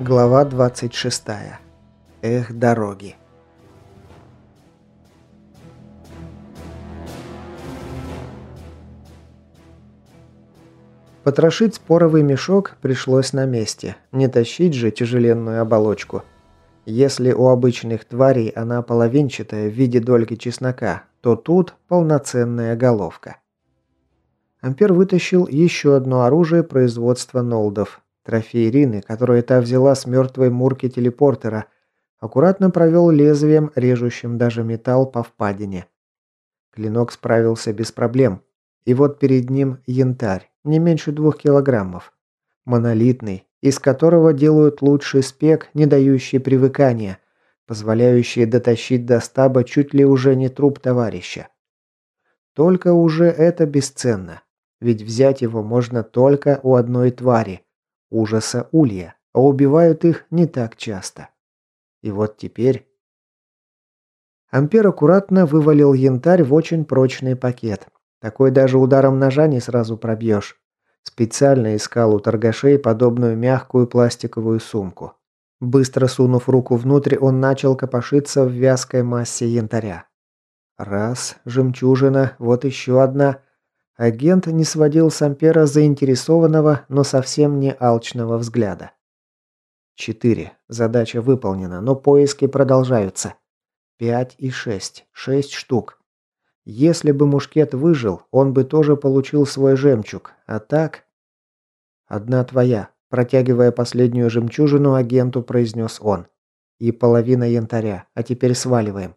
Глава 26. Эх, дороги. Потрошить споровый мешок пришлось на месте, не тащить же тяжеленную оболочку. Если у обычных тварей она половинчатая в виде дольки чеснока, то тут полноценная головка. Ампер вытащил еще одно оружие производства Нолдов. Трофей Ирины, которую та взяла с мертвой мурки телепортера, аккуратно провел лезвием, режущим даже металл по впадине. Клинок справился без проблем. И вот перед ним янтарь, не меньше двух килограммов. Монолитный, из которого делают лучший спек, не дающий привыкания, позволяющий дотащить до стаба чуть ли уже не труп товарища. Только уже это бесценно, ведь взять его можно только у одной твари – ужаса Улья, а убивают их не так часто. И вот теперь... Ампер аккуратно вывалил янтарь в очень прочный пакет. Такой даже ударом ножа не сразу пробьешь. Специально искал у торгашей подобную мягкую пластиковую сумку. Быстро сунув руку внутрь, он начал копошиться в вязкой массе янтаря. Раз, жемчужина, вот еще одна. Агент не сводил с Ампера заинтересованного, но совсем не алчного взгляда. Четыре. Задача выполнена, но поиски продолжаются. Пять и шесть. Шесть штук. Если бы мушкет выжил, он бы тоже получил свой жемчуг. А так... «Одна твоя», – протягивая последнюю жемчужину, агенту произнес он. «И половина янтаря. А теперь сваливаем».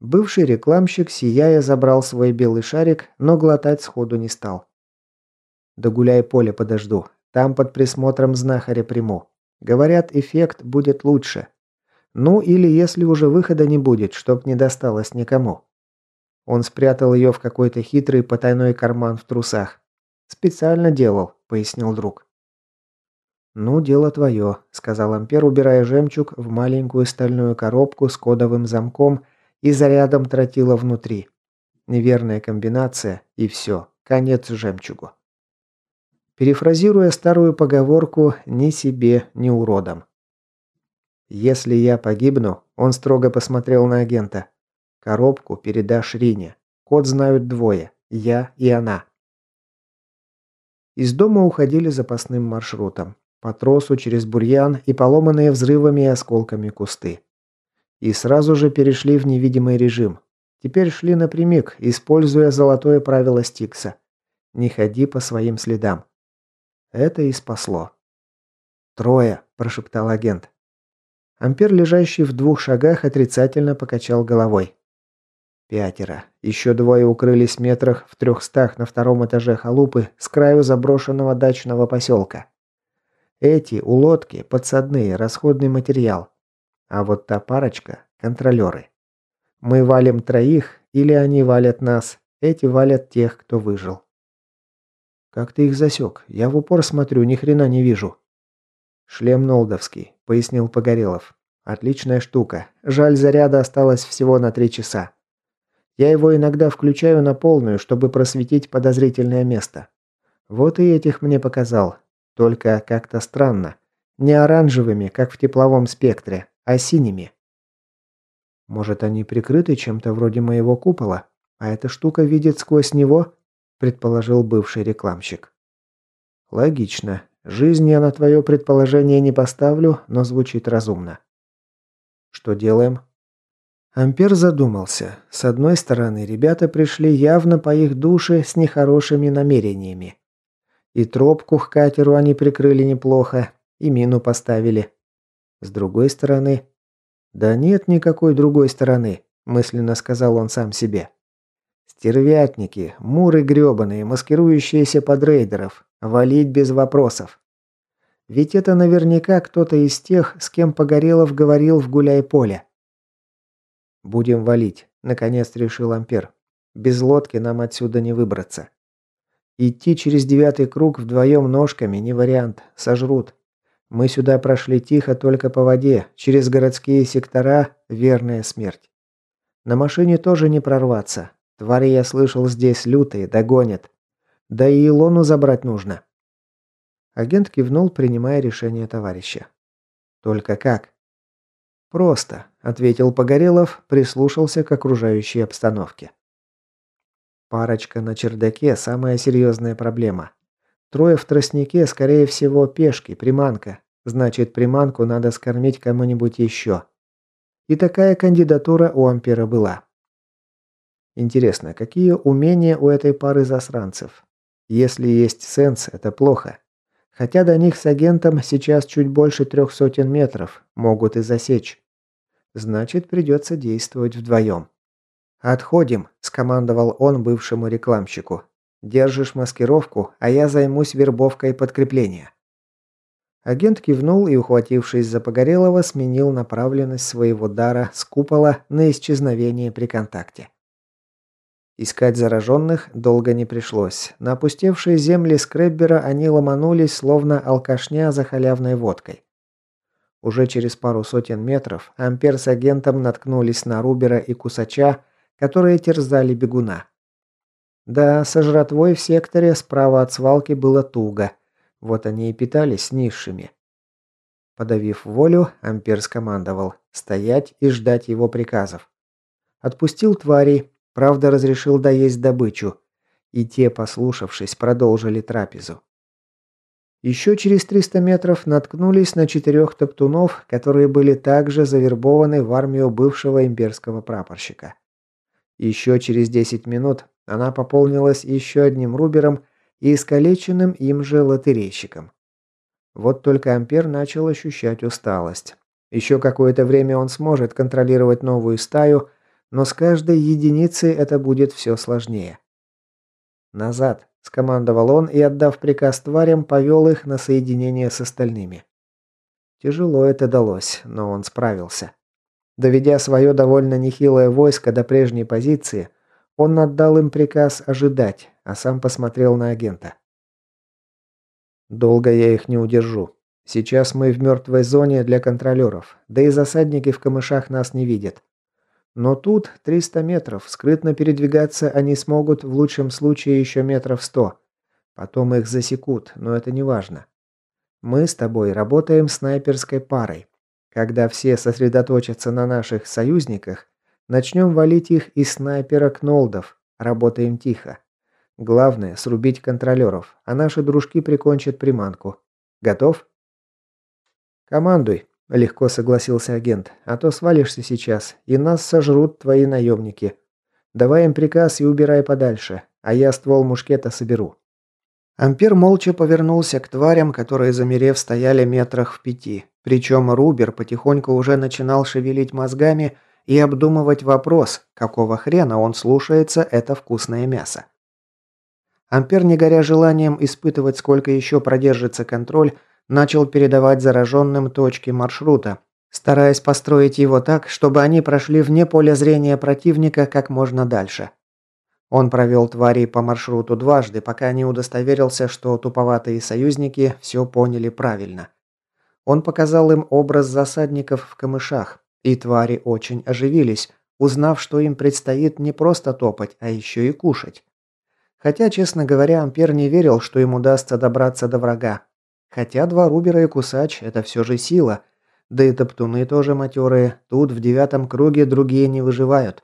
Бывший рекламщик, сияя, забрал свой белый шарик, но глотать сходу не стал. «Да гуляй поле подожду. Там под присмотром знахаря приму. Говорят, эффект будет лучше. Ну или если уже выхода не будет, чтоб не досталось никому». Он спрятал ее в какой-то хитрый потайной карман в трусах. «Специально делал», — пояснил друг. «Ну, дело твое», — сказал Ампер, убирая жемчуг в маленькую стальную коробку с кодовым замком и зарядом тротила внутри. Неверная комбинация, и все, конец жемчугу. Перефразируя старую поговорку «ни себе, ни уродам». «Если я погибну», — он строго посмотрел на агента, Коробку передашь Рине. Код знают двое. Я и она. Из дома уходили запасным маршрутом. По тросу через бурьян и поломанные взрывами и осколками кусты. И сразу же перешли в невидимый режим. Теперь шли напрямик, используя золотое правило Стикса. Не ходи по своим следам. Это и спасло. «Трое», – прошептал агент. Ампер, лежащий в двух шагах, отрицательно покачал головой. Пятеро. Еще двое укрылись метрах в трехстах на втором этаже халупы с краю заброшенного дачного поселка. Эти у лодки подсадные, расходный материал. А вот та парочка – контролеры. Мы валим троих, или они валят нас, эти валят тех, кто выжил. «Как ты их засек? Я в упор смотрю, ни хрена не вижу». «Шлем Нолдовский», – пояснил Погорелов. «Отличная штука. Жаль, заряда осталось всего на три часа. Я его иногда включаю на полную, чтобы просветить подозрительное место. Вот и этих мне показал. Только как-то странно. Не оранжевыми, как в тепловом спектре, а синими. Может, они прикрыты чем-то вроде моего купола, а эта штука видит сквозь него? Предположил бывший рекламщик. Логично. Жизнь я на твое предположение не поставлю, но звучит разумно. Что делаем? Ампер задумался. С одной стороны, ребята пришли явно по их душе с нехорошими намерениями. И тропку к катеру они прикрыли неплохо, и мину поставили. С другой стороны... Да нет никакой другой стороны, мысленно сказал он сам себе. Стервятники, муры грёбаные, маскирующиеся под рейдеров. Валить без вопросов. Ведь это наверняка кто-то из тех, с кем Погорелов говорил в гуляй-поле. «Будем валить», – наконец решил Ампер. «Без лодки нам отсюда не выбраться. Идти через девятый круг вдвоем ножками не вариант, сожрут. Мы сюда прошли тихо только по воде, через городские сектора – верная смерть. На машине тоже не прорваться. Твари, я слышал, здесь лютые, догонят. Да и Илону забрать нужно». Агент кивнул, принимая решение товарища. Только как? Просто, ответил Погорелов, прислушался к окружающей обстановке. Парочка на чердаке – самая серьезная проблема. Трое в тростнике, скорее всего, пешки, приманка. Значит, приманку надо скормить кому-нибудь еще. И такая кандидатура у Ампера была. Интересно, какие умения у этой пары засранцев? Если есть сенс, это плохо. Хотя до них с агентом сейчас чуть больше трех сотен метров, могут и засечь. Значит, придется действовать вдвоем. «Отходим», – скомандовал он бывшему рекламщику. «Держишь маскировку, а я займусь вербовкой подкрепления». Агент кивнул и, ухватившись за Погорелого, сменил направленность своего дара с купола на исчезновение при контакте. Искать зараженных долго не пришлось. На опустевшие земли Скреббера они ломанулись, словно алкашня за халявной водкой. Уже через пару сотен метров Ампер с агентом наткнулись на Рубера и Кусача, которые терзали бегуна. Да, со жратвой в секторе справа от свалки было туго. Вот они и питались низшими. Подавив волю, Ампер скомандовал стоять и ждать его приказов. Отпустил тварей, Правда, разрешил доесть добычу, и те, послушавшись, продолжили трапезу. Еще через 300 метров наткнулись на четырех топтунов, которые были также завербованы в армию бывшего имперского прапорщика. Еще через 10 минут она пополнилась еще одним рубером и искалеченным им же лотерейщиком. Вот только Ампер начал ощущать усталость. Еще какое-то время он сможет контролировать новую стаю, но с каждой единицей это будет все сложнее. «Назад!» – скомандовал он и, отдав приказ тварям, повел их на соединение с остальными. Тяжело это далось, но он справился. Доведя свое довольно нехилое войско до прежней позиции, он отдал им приказ ожидать, а сам посмотрел на агента. «Долго я их не удержу. Сейчас мы в мертвой зоне для контролеров, да и засадники в камышах нас не видят. Но тут 300 метров, скрытно передвигаться они смогут в лучшем случае еще метров 100. Потом их засекут, но это не важно. Мы с тобой работаем снайперской парой. Когда все сосредоточатся на наших союзниках, начнем валить их из снайпера Кнолдов. Работаем тихо. Главное – срубить контролеров, а наши дружки прикончат приманку. Готов? Командуй. Легко согласился агент. А то свалишься сейчас, и нас сожрут твои наемники. Давай им приказ и убирай подальше, а я ствол мушкета соберу. Ампер молча повернулся к тварям, которые, замерев, стояли метрах в пяти. Причем Рубер потихоньку уже начинал шевелить мозгами и обдумывать вопрос, какого хрена он слушается это вкусное мясо. Ампер, не горя желанием испытывать, сколько еще продержится контроль, начал передавать зараженным точки маршрута, стараясь построить его так, чтобы они прошли вне поля зрения противника как можно дальше. Он провел тварей по маршруту дважды, пока не удостоверился, что туповатые союзники все поняли правильно. Он показал им образ засадников в камышах, и твари очень оживились, узнав, что им предстоит не просто топать, а еще и кушать. Хотя, честно говоря, Ампер не верил, что им удастся добраться до врага, Хотя два Рубера и Кусач – это все же сила. Да и топтуны тоже матерые. Тут в девятом круге другие не выживают.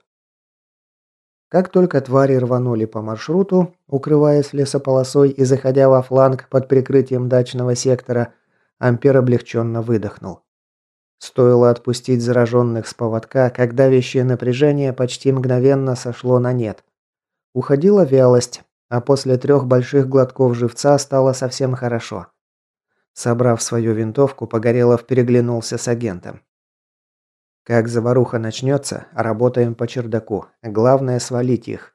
Как только твари рванули по маршруту, укрываясь лесополосой и заходя во фланг под прикрытием дачного сектора, Ампер облегченно выдохнул. Стоило отпустить зараженных с поводка, как давящее напряжение почти мгновенно сошло на нет. Уходила вялость, а после трех больших глотков живца стало совсем хорошо. Собрав свою винтовку, Погорелов переглянулся с агентом. «Как заваруха начнется, работаем по чердаку. Главное свалить их.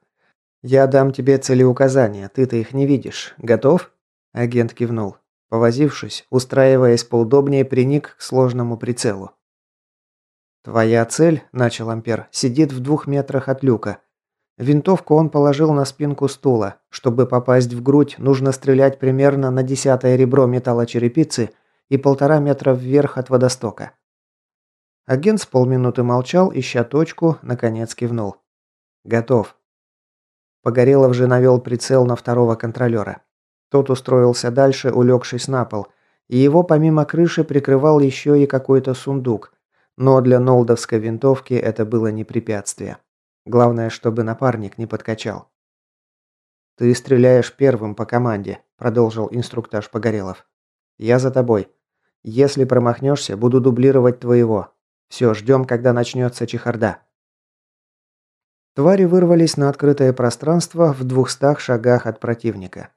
Я дам тебе целеуказания, ты-то их не видишь. Готов?» Агент кивнул. Повозившись, устраиваясь поудобнее, приник к сложному прицелу. «Твоя цель», – начал Ампер, – «сидит в двух метрах от люка. Винтовку он положил на спинку стула. Чтобы попасть в грудь, нужно стрелять примерно на десятое ребро металлочерепицы и полтора метра вверх от водостока. Агент с полминуты молчал, ища точку, наконец кивнул. «Готов». Погорелов же навел прицел на второго контролера. Тот устроился дальше, улегшись на пол, и его помимо крыши прикрывал еще и какой-то сундук, но для нолдовской винтовки это было не препятствие. Главное, чтобы напарник не подкачал. «Ты стреляешь первым по команде», – продолжил инструктаж Погорелов. «Я за тобой. Если промахнешься, буду дублировать твоего. Все, ждем, когда начнется чехарда». Твари вырвались на открытое пространство в двухстах шагах от противника.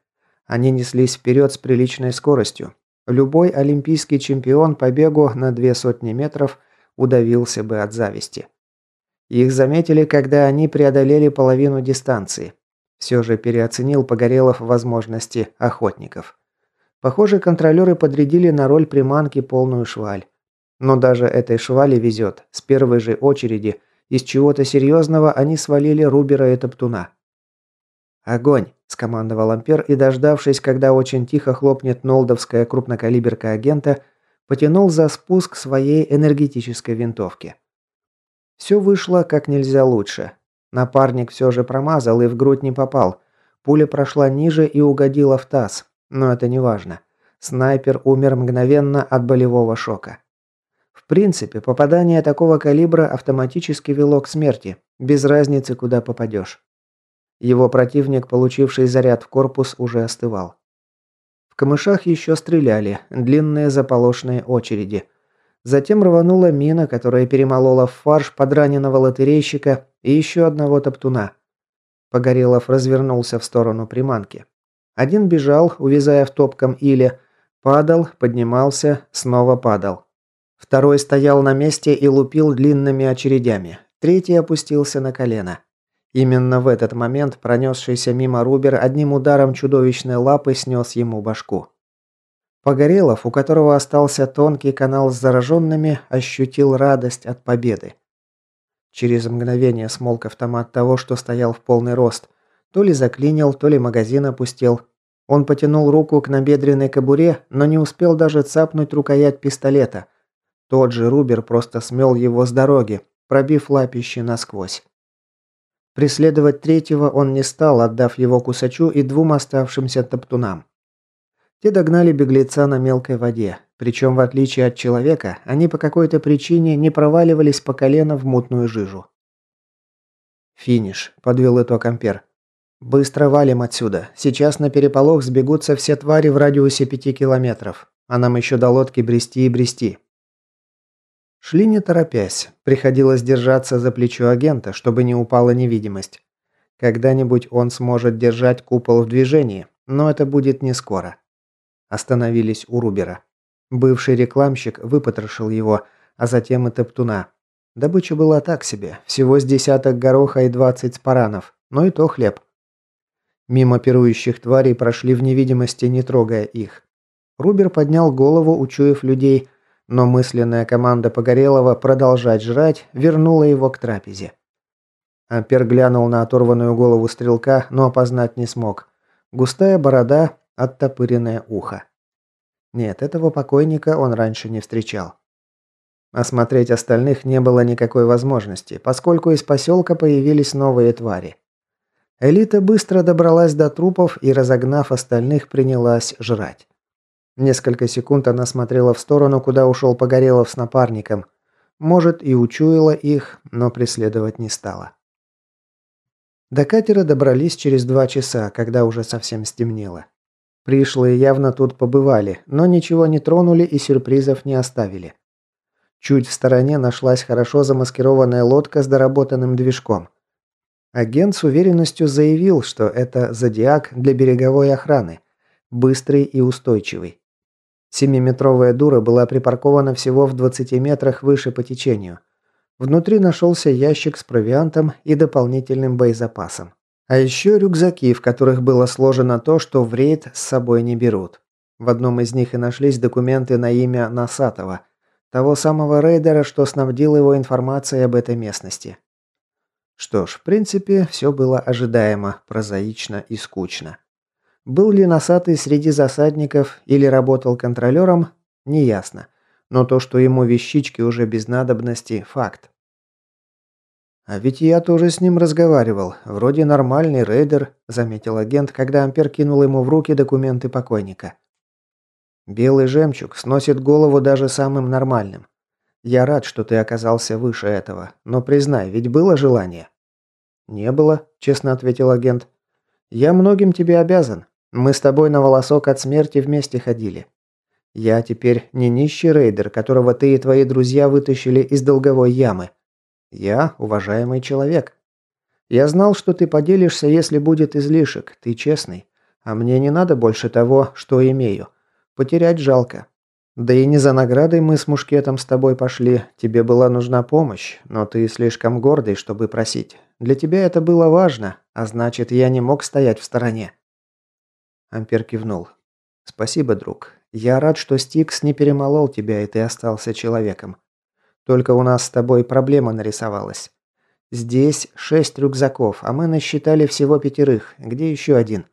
Они неслись вперед с приличной скоростью. Любой олимпийский чемпион по бегу на две сотни метров удавился бы от зависти. Их заметили, когда они преодолели половину дистанции. Все же переоценил Погорелов возможности охотников. Похоже, контролеры подрядили на роль приманки полную шваль. Но даже этой швали везет. С первой же очереди из чего-то серьезного они свалили Рубера и Топтуна. «Огонь!» – скомандовал Ампер и, дождавшись, когда очень тихо хлопнет нолдовская крупнокалиберка агента, потянул за спуск своей энергетической винтовки. Все вышло как нельзя лучше. Напарник все же промазал и в грудь не попал. Пуля прошла ниже и угодила в таз. Но это не важно. Снайпер умер мгновенно от болевого шока. В принципе, попадание такого калибра автоматически вело к смерти, без разницы, куда попадешь. Его противник, получивший заряд в корпус, уже остывал. В камышах еще стреляли, длинные заполошные очереди – Затем рванула мина, которая перемолола в фарш подраненного лотерейщика и еще одного топтуна. Погорелов развернулся в сторону приманки. Один бежал, увязая в топком иле, падал, поднимался, снова падал. Второй стоял на месте и лупил длинными очередями. Третий опустился на колено. Именно в этот момент пронесшийся мимо Рубер одним ударом чудовищной лапы снес ему башку. Погорелов, у которого остался тонкий канал с зараженными, ощутил радость от победы. Через мгновение смолк автомат того, что стоял в полный рост. То ли заклинил, то ли магазин опустел. Он потянул руку к набедренной кобуре, но не успел даже цапнуть рукоять пистолета. Тот же Рубер просто смел его с дороги, пробив лапище насквозь. Преследовать третьего он не стал, отдав его кусачу и двум оставшимся топтунам. Те догнали беглеца на мелкой воде. Причем, в отличие от человека, они по какой-то причине не проваливались по колено в мутную жижу. «Финиш», – подвел итог Ампер. «Быстро валим отсюда. Сейчас на переполох сбегутся все твари в радиусе пяти километров. А нам еще до лодки брести и брести». Шли не торопясь. Приходилось держаться за плечо агента, чтобы не упала невидимость. Когда-нибудь он сможет держать купол в движении, но это будет не скоро. Остановились у Рубера. Бывший рекламщик выпотрошил его, а затем и Топтуна. Добыча была так себе, всего с десяток гороха и двадцать спаранов, но и то хлеб. Мимо пирующих тварей прошли в невидимости, не трогая их. Рубер поднял голову, учуяв людей, но мысленная команда Погорелова продолжать жрать вернула его к трапезе. Ампер глянул на оторванную голову стрелка, но опознать не смог. Густая борода, оттопыренное ухо. Нет, этого покойника он раньше не встречал. Осмотреть остальных не было никакой возможности, поскольку из поселка появились новые твари. Элита быстро добралась до трупов и, разогнав остальных, принялась жрать. Несколько секунд она смотрела в сторону, куда ушел Погорелов с напарником. Может, и учуяла их, но преследовать не стала. До катера добрались через два часа, когда уже совсем стемнело. Пришлые явно тут побывали, но ничего не тронули и сюрпризов не оставили. Чуть в стороне нашлась хорошо замаскированная лодка с доработанным движком. Агент с уверенностью заявил, что это «Зодиак» для береговой охраны. Быстрый и устойчивый. Семиметровая дура была припаркована всего в 20 метрах выше по течению. Внутри нашелся ящик с провиантом и дополнительным боезапасом. А еще рюкзаки, в которых было сложено то, что в рейд с собой не берут. В одном из них и нашлись документы на имя Насатова, того самого рейдера, что снабдил его информацией об этой местности. Что ж, в принципе, все было ожидаемо, прозаично и скучно. Был ли Носатый среди засадников или работал контролером, неясно. Но то, что ему вещички уже без надобности – факт. «А ведь я тоже с ним разговаривал. Вроде нормальный рейдер», – заметил агент, когда Ампер кинул ему в руки документы покойника. Белый жемчуг сносит голову даже самым нормальным. Я рад, что ты оказался выше этого, но признай, ведь было желание?» «Не было», – честно ответил агент. «Я многим тебе обязан. Мы с тобой на волосок от смерти вместе ходили. Я теперь не нищий рейдер, которого ты и твои друзья вытащили из долговой ямы. Я уважаемый человек. Я знал, что ты поделишься, если будет излишек. Ты честный. А мне не надо больше того, что имею. Потерять жалко. Да и не за наградой мы с мушкетом с тобой пошли. Тебе была нужна помощь, но ты слишком гордый, чтобы просить. Для тебя это было важно, а значит, я не мог стоять в стороне. Ампер кивнул. Спасибо, друг. Я рад, что Стикс не перемолол тебя, и ты остался человеком. Только у нас с тобой проблема нарисовалась. Здесь шесть рюкзаков, а мы насчитали всего пятерых. Где еще один?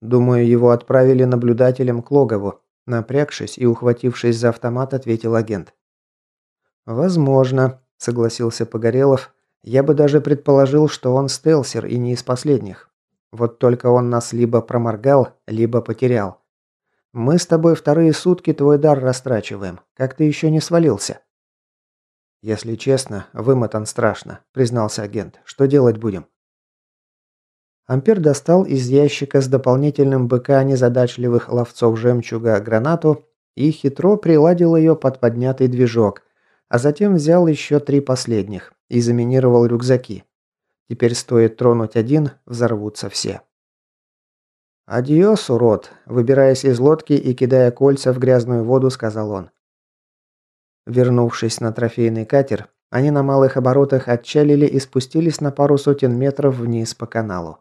Думаю, его отправили наблюдателем к логову. Напрягшись и ухватившись за автомат, ответил агент. «Возможно», – согласился Погорелов. «Я бы даже предположил, что он стелсер и не из последних. Вот только он нас либо проморгал, либо потерял. Мы с тобой вторые сутки твой дар растрачиваем. Как ты еще не свалился?» «Если честно, вымотан страшно», – признался агент. «Что делать будем?» Ампер достал из ящика с дополнительным БК незадачливых ловцов жемчуга гранату и хитро приладил ее под поднятый движок, а затем взял еще три последних и заминировал рюкзаки. Теперь стоит тронуть один, взорвутся все. «Адьос, урод!» – выбираясь из лодки и кидая кольца в грязную воду, сказал он. Вернувшись на трофейный катер, они на малых оборотах отчалили и спустились на пару сотен метров вниз по каналу.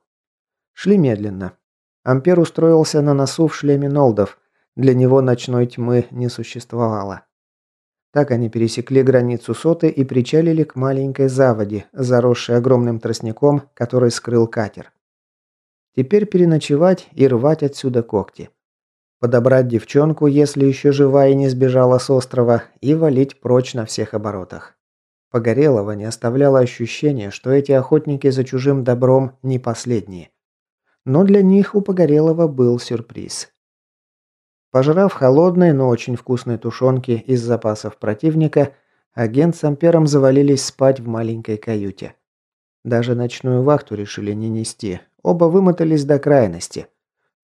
Шли медленно. Ампер устроился на носу в шлеме Нолдов. Для него ночной тьмы не существовало. Так они пересекли границу соты и причалили к маленькой заводе, заросшей огромным тростником, который скрыл катер. Теперь переночевать и рвать отсюда когти. Подобрать девчонку, если еще жива и не сбежала с острова, и валить прочь на всех оборотах. Погорелого не оставляло ощущение, что эти охотники за чужим добром не последние. Но для них у Погорелого был сюрприз. Пожрав холодной, но очень вкусной тушенки из запасов противника, агент с Ампером завалились спать в маленькой каюте. Даже ночную вахту решили не нести, оба вымотались до крайности.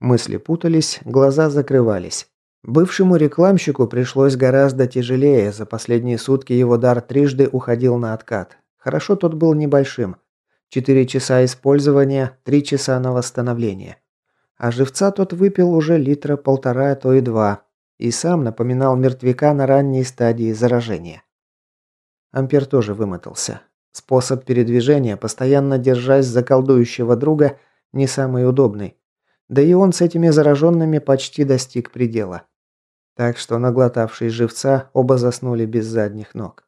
Мысли путались, глаза закрывались. Бывшему рекламщику пришлось гораздо тяжелее, за последние сутки его дар трижды уходил на откат. Хорошо тот был небольшим, Четыре часа использования, три часа на восстановление. А живца тот выпил уже литра полтора, а то и два. И сам напоминал мертвяка на ранней стадии заражения. Ампер тоже вымотался. Способ передвижения, постоянно держась за колдующего друга, не самый удобный. Да и он с этими зараженными почти достиг предела. Так что, наглотавшись живца, оба заснули без задних ног.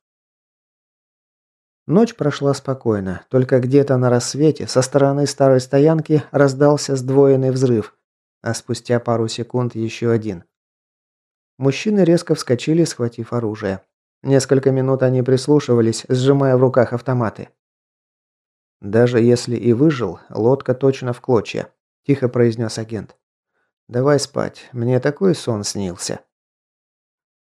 Ночь прошла спокойно, только где-то на рассвете со стороны старой стоянки раздался сдвоенный взрыв, а спустя пару секунд еще один. Мужчины резко вскочили, схватив оружие. Несколько минут они прислушивались, сжимая в руках автоматы. «Даже если и выжил, лодка точно в клочья», – тихо произнес агент. «Давай спать, мне такой сон снился».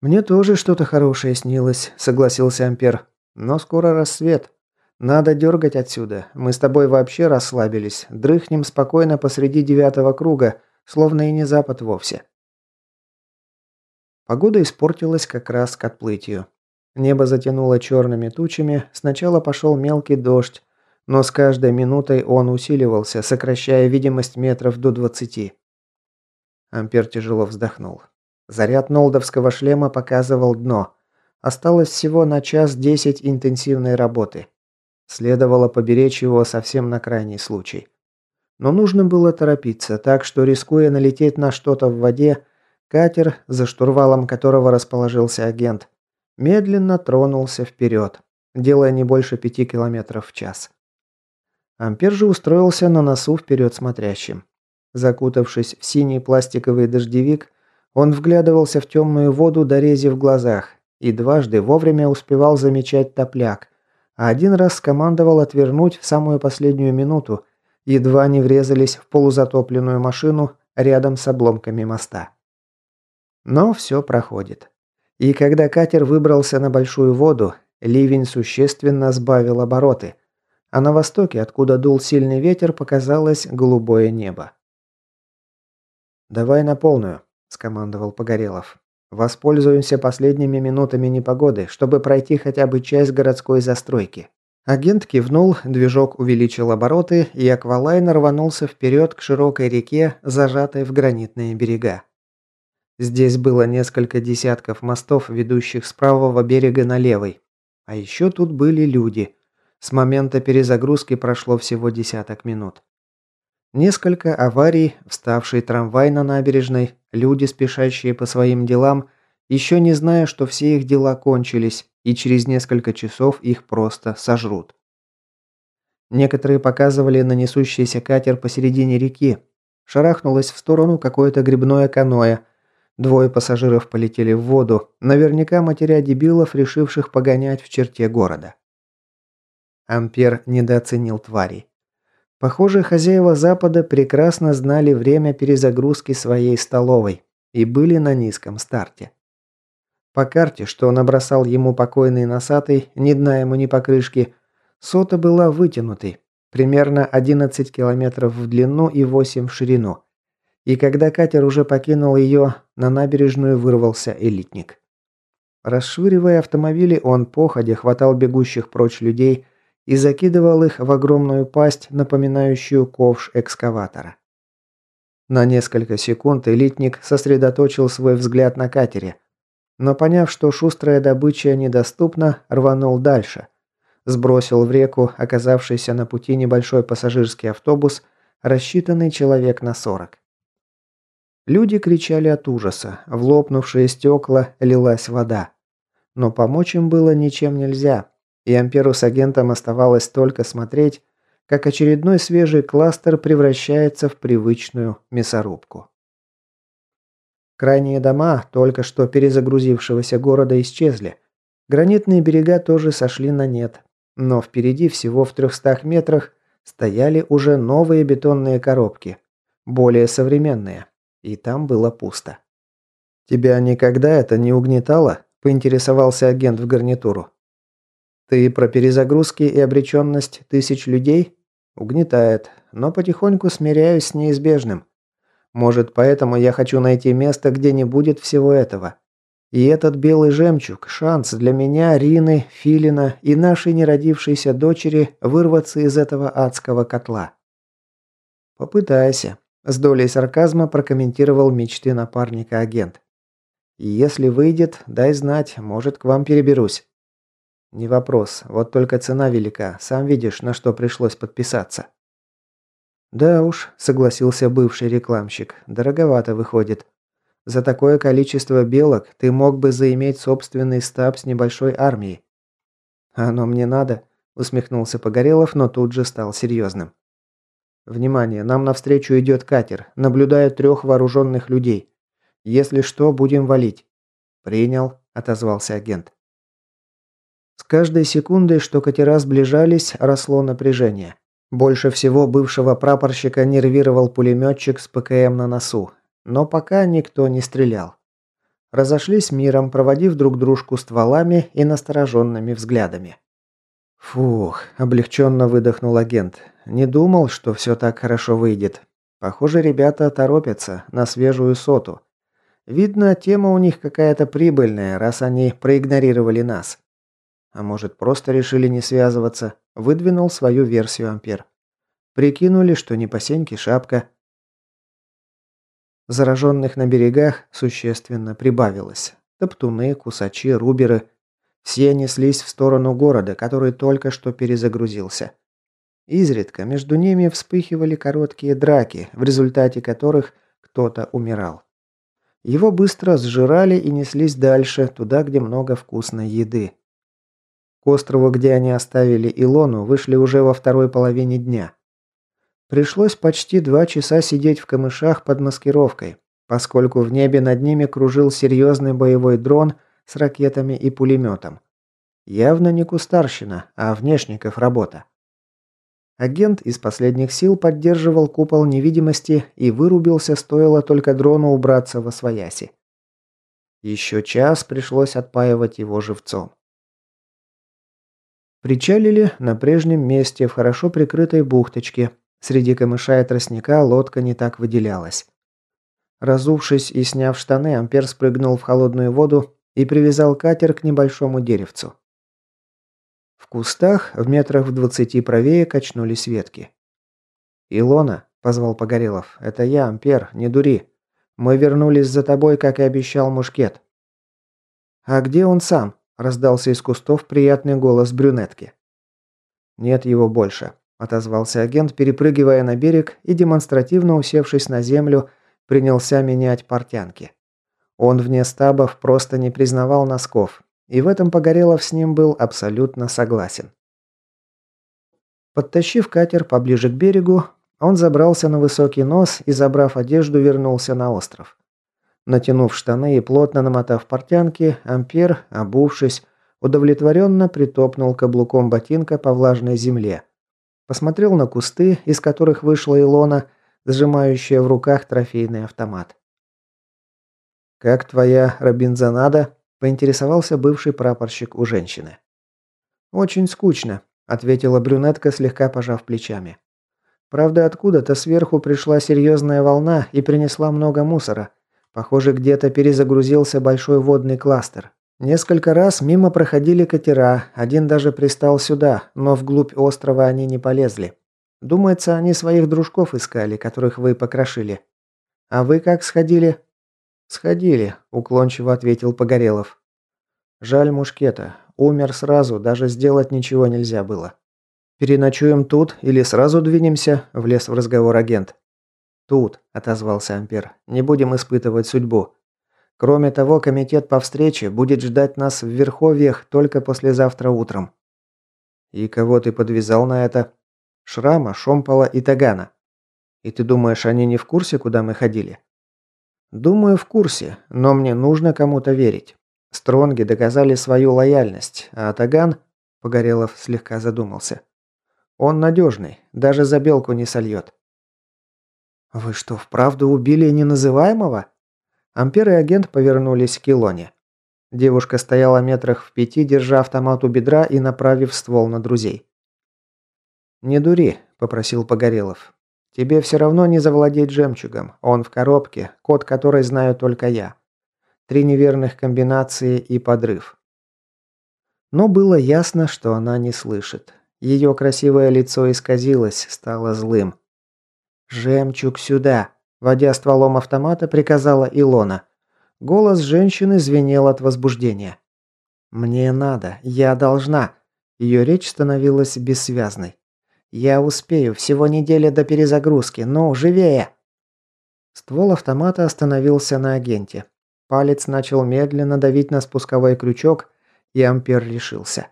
«Мне тоже что-то хорошее снилось», – согласился Ампер. Но скоро рассвет. Надо дергать отсюда. Мы с тобой вообще расслабились. Дрыхнем спокойно посреди девятого круга, словно и не запад вовсе. Погода испортилась как раз к отплытию. Небо затянуло черными тучами, сначала пошел мелкий дождь, но с каждой минутой он усиливался, сокращая видимость метров до двадцати. Ампер тяжело вздохнул. Заряд нолдовского шлема показывал дно. Осталось всего на час десять интенсивной работы. Следовало поберечь его совсем на крайний случай. Но нужно было торопиться, так что, рискуя налететь на что-то в воде, катер, за штурвалом которого расположился агент, медленно тронулся вперед, делая не больше пяти километров в час. Ампер же устроился на носу вперед смотрящим. Закутавшись в синий пластиковый дождевик, он вглядывался в темную воду, дорезив в глазах, и дважды вовремя успевал замечать топляк, а один раз скомандовал отвернуть в самую последнюю минуту, едва не врезались в полузатопленную машину рядом с обломками моста. Но все проходит. И когда катер выбрался на большую воду, ливень существенно сбавил обороты, а на востоке, откуда дул сильный ветер, показалось голубое небо. «Давай на полную», – скомандовал Погорелов. «Воспользуемся последними минутами непогоды, чтобы пройти хотя бы часть городской застройки». Агент кивнул, движок увеличил обороты, и аквалайн рванулся вперед к широкой реке, зажатой в гранитные берега. Здесь было несколько десятков мостов, ведущих с правого берега на левый. А еще тут были люди. С момента перезагрузки прошло всего десяток минут. Несколько аварий, вставший трамвай на набережной, люди, спешащие по своим делам, еще не зная, что все их дела кончились, и через несколько часов их просто сожрут. Некоторые показывали на несущийся катер посередине реки. Шарахнулось в сторону какое-то грибное каноэ. Двое пассажиров полетели в воду, наверняка матеря дебилов, решивших погонять в черте города. Ампер недооценил тварей. Похоже, хозяева Запада прекрасно знали время перезагрузки своей столовой и были на низком старте. По карте, что набросал ему покойный носатый, ни дна ему, ни покрышки, сота была вытянутой, примерно 11 километров в длину и 8 в ширину. И когда катер уже покинул ее, на набережную вырвался элитник. Расшвыривая автомобили, он походя хватал бегущих прочь людей и закидывал их в огромную пасть, напоминающую ковш экскаватора. На несколько секунд элитник сосредоточил свой взгляд на катере, но поняв, что шустрая добыча недоступна, рванул дальше. Сбросил в реку оказавшийся на пути небольшой пассажирский автобус, рассчитанный человек на 40. Люди кричали от ужаса, в лопнувшие стекла лилась вода. Но помочь им было ничем нельзя, и Амперу с агентом оставалось только смотреть, как очередной свежий кластер превращается в привычную мясорубку. Крайние дома только что перезагрузившегося города исчезли. Гранитные берега тоже сошли на нет. Но впереди, всего в 300 метрах, стояли уже новые бетонные коробки. Более современные. И там было пусто. «Тебя никогда это не угнетало?» – поинтересовался агент в гарнитуру. Ты про перезагрузки и обреченность тысяч людей? Угнетает, но потихоньку смиряюсь с неизбежным. Может, поэтому я хочу найти место, где не будет всего этого. И этот белый жемчуг – шанс для меня, Рины, Филина и нашей неродившейся дочери вырваться из этого адского котла. Попытайся. С долей сарказма прокомментировал мечты напарника агент. Если выйдет, дай знать, может, к вам переберусь. «Не вопрос. Вот только цена велика. Сам видишь, на что пришлось подписаться». «Да уж», – согласился бывший рекламщик. «Дороговато выходит. За такое количество белок ты мог бы заиметь собственный стаб с небольшой армией». «Оно мне надо», – усмехнулся Погорелов, но тут же стал серьезным. «Внимание, нам навстречу идет катер. Наблюдаю трех вооруженных людей. Если что, будем валить». «Принял», – отозвался агент. С каждой секундой, что катера сближались, росло напряжение. Больше всего бывшего прапорщика нервировал пулеметчик с ПКМ на носу. Но пока никто не стрелял. Разошлись миром, проводив друг дружку стволами и настороженными взглядами. «Фух», – облегченно выдохнул агент. «Не думал, что все так хорошо выйдет. Похоже, ребята торопятся на свежую соту. Видно, тема у них какая-то прибыльная, раз они проигнорировали нас». А может, просто решили не связываться, выдвинул свою версию Ампер. Прикинули, что не по сеньке шапка. Зараженных на берегах существенно прибавилось. Топтуны, кусачи, руберы. Все неслись в сторону города, который только что перезагрузился. Изредка между ними вспыхивали короткие драки, в результате которых кто-то умирал. Его быстро сжирали и неслись дальше, туда, где много вкусной еды. К острову, где они оставили Илону, вышли уже во второй половине дня. Пришлось почти два часа сидеть в камышах под маскировкой, поскольку в небе над ними кружил серьезный боевой дрон с ракетами и пулеметом. Явно не кустарщина, а внешников работа. Агент из последних сил поддерживал купол невидимости и вырубился, стоило только дрону убраться во свояси. Еще час пришлось отпаивать его живцом. Причалили на прежнем месте в хорошо прикрытой бухточке. Среди камыша и тростника лодка не так выделялась. Разувшись и сняв штаны, Ампер спрыгнул в холодную воду и привязал катер к небольшому деревцу. В кустах, в метрах в двадцати правее, качнулись ветки. «Илона», – позвал Погорелов, – «это я, Ампер, не дури. Мы вернулись за тобой, как и обещал Мушкет». «А где он сам?» – раздался из кустов приятный голос брюнетки. «Нет его больше», – отозвался агент, перепрыгивая на берег и, демонстративно усевшись на землю, принялся менять портянки. Он вне стабов просто не признавал носков, и в этом Погорелов с ним был абсолютно согласен. Подтащив катер поближе к берегу, он забрался на высокий нос и, забрав одежду, вернулся на остров. Натянув штаны и плотно намотав портянки, Ампер, обувшись, удовлетворенно притопнул каблуком ботинка по влажной земле. Посмотрел на кусты, из которых вышла Илона, сжимающая в руках трофейный автомат. «Как твоя Робинзонада?» – поинтересовался бывший прапорщик у женщины. «Очень скучно», – ответила брюнетка, слегка пожав плечами. Правда, откуда-то сверху пришла серьезная волна и принесла много мусора. Похоже, где-то перезагрузился большой водный кластер. Несколько раз мимо проходили катера, один даже пристал сюда, но вглубь острова они не полезли. Думается, они своих дружков искали, которых вы покрошили. А вы как сходили? Сходили, уклончиво ответил Погорелов. Жаль мушкета. Умер сразу, даже сделать ничего нельзя было. «Переночуем тут или сразу двинемся?» – влез в разговор агент. «Тут», – отозвался Ампер. «Не будем испытывать судьбу. Кроме того, комитет по встрече будет ждать нас в Верховьях только послезавтра утром». «И кого ты подвязал на это?» «Шрама, Шомпола и Тагана». «И ты думаешь, они не в курсе, куда мы ходили?» «Думаю, в курсе, но мне нужно кому-то верить. Стронги доказали свою лояльность, а Таган...» Погорелов слегка задумался. Он надежный, даже за белку не сольет. «Вы что, вправду убили неназываемого?» Ампер и агент повернулись к Илоне. Девушка стояла метрах в пяти, держа автомат у бедра и направив ствол на друзей. «Не дури», – попросил Погорелов. «Тебе все равно не завладеть жемчугом. Он в коробке, код которой знаю только я. Три неверных комбинации и подрыв». Но было ясно, что она не слышит. Ее красивое лицо исказилось, стало злым. «Жемчуг сюда!» – водя стволом автомата, приказала Илона. Голос женщины звенел от возбуждения. «Мне надо, я должна!» Ее речь становилась бессвязной. «Я успею, всего неделя до перезагрузки, ну, живее!» Ствол автомата остановился на агенте. Палец начал медленно давить на спусковой крючок, и Ампер решился.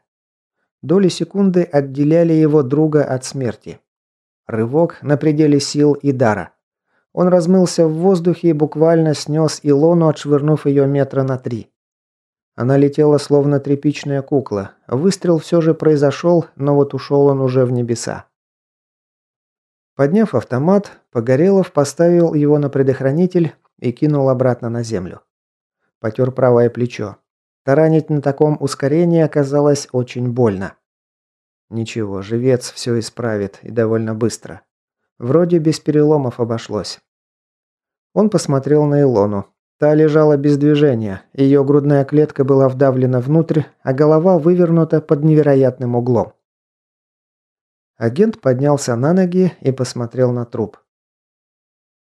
Доли секунды отделяли его друга от смерти. Рывок на пределе сил и дара. Он размылся в воздухе и буквально снес Илону, отшвырнув ее метра на три. Она летела словно тряпичная кукла. Выстрел все же произошел, но вот ушел он уже в небеса. Подняв автомат, Погорелов поставил его на предохранитель и кинул обратно на землю. Потер правое плечо. Таранить на таком ускорении оказалось очень больно. Ничего, живец все исправит и довольно быстро. Вроде без переломов обошлось. Он посмотрел на Илону. Та лежала без движения, ее грудная клетка была вдавлена внутрь, а голова вывернута под невероятным углом. Агент поднялся на ноги и посмотрел на труп.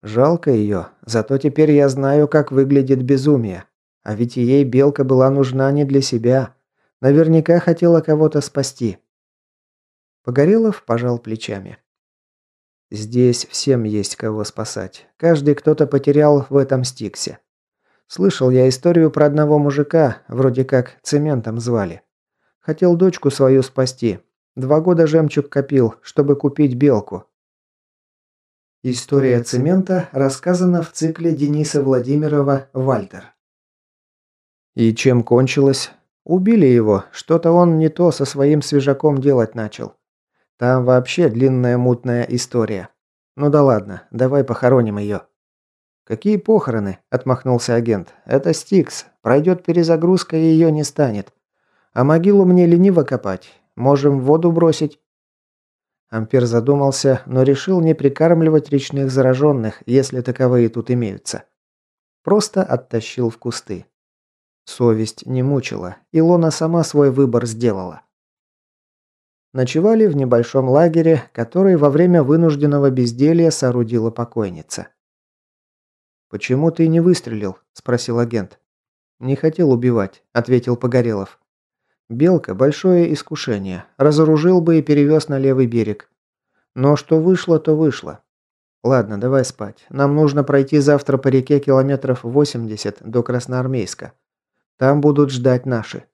Жалко ее, зато теперь я знаю, как выглядит безумие. А ведь ей белка была нужна не для себя. Наверняка хотела кого-то спасти. Погорелов пожал плечами. Здесь всем есть кого спасать. Каждый кто-то потерял в этом стиксе. Слышал я историю про одного мужика, вроде как цементом звали. Хотел дочку свою спасти. Два года жемчуг копил, чтобы купить белку. История цемента рассказана в цикле Дениса Владимирова «Вальтер». И чем кончилось? Убили его, что-то он не то со своим свежаком делать начал. Там вообще длинная мутная история. Ну да ладно, давай похороним ее. «Какие похороны?» – отмахнулся агент. «Это Стикс. Пройдет перезагрузка и ее не станет. А могилу мне лениво копать. Можем воду бросить». Ампер задумался, но решил не прикармливать речных зараженных, если таковые тут имеются. Просто оттащил в кусты. Совесть не мучила, Илона сама свой выбор сделала. Ночевали в небольшом лагере, который во время вынужденного безделья соорудила покойница. «Почему ты не выстрелил?» – спросил агент. «Не хотел убивать», – ответил Погорелов. «Белка – большое искушение. Разоружил бы и перевез на левый берег. Но что вышло, то вышло. Ладно, давай спать. Нам нужно пройти завтра по реке километров 80 до Красноармейска. Там будут ждать наши».